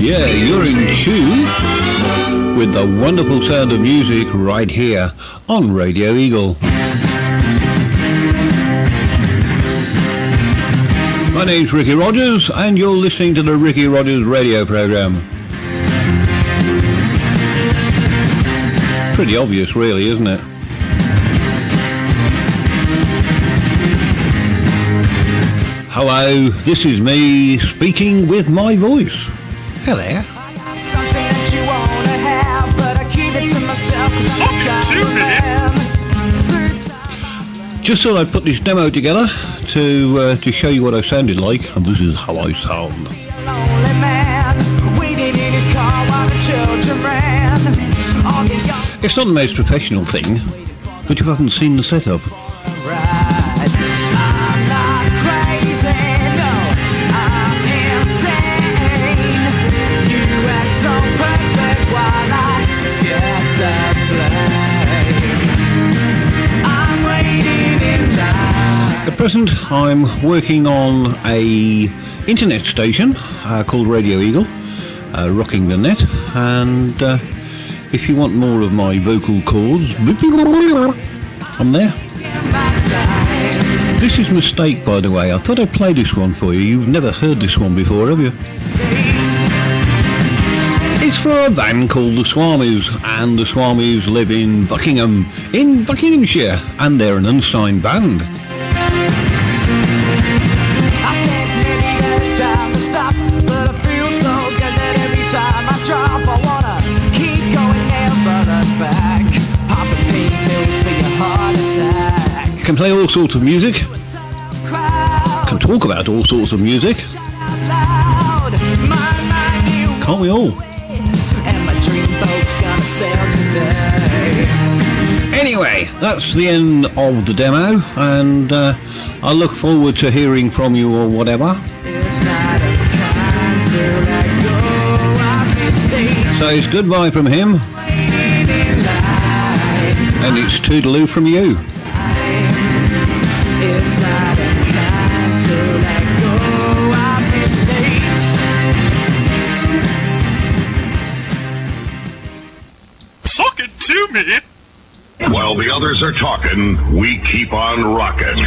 Yeah, you're in tune with the wonderful sound of music right here on Radio Eagle. My name's Ricky Rogers and you're listening to the Ricky Rogers radio program. Pretty obvious really, isn't it? Hello, this is me speaking with my voice. Hello. Something that you wanna have, but I keep it to myself 'cause I'm. Just thought I'd put this demo together to uh, to show you what I sounded like, and this is how I sound. lonely man, waiting in his car while the children ran. All the young It's not the most professional thing, but you haven't seen the setup. Present, I'm working on a internet station uh, called Radio Eagle, uh, rocking the net, and uh, if you want more of my vocal cords, I'm there. This is Mistake, by the way. I thought I'd play this one for you. You've never heard this one before, have you? It's for a band called the Swamis, and the Swamis live in Buckingham, in Buckinghamshire, and they're an unsigned band. Can play all sorts of music, can talk about all sorts of music, can't we all? Anyway, that's the end of the demo, and uh, I look forward to hearing from you or whatever. So it's goodbye from him, and it's toodaloo from you. It's not unkind to let go of mistakes. Talk it to me. While the others are talking, we keep on rocking.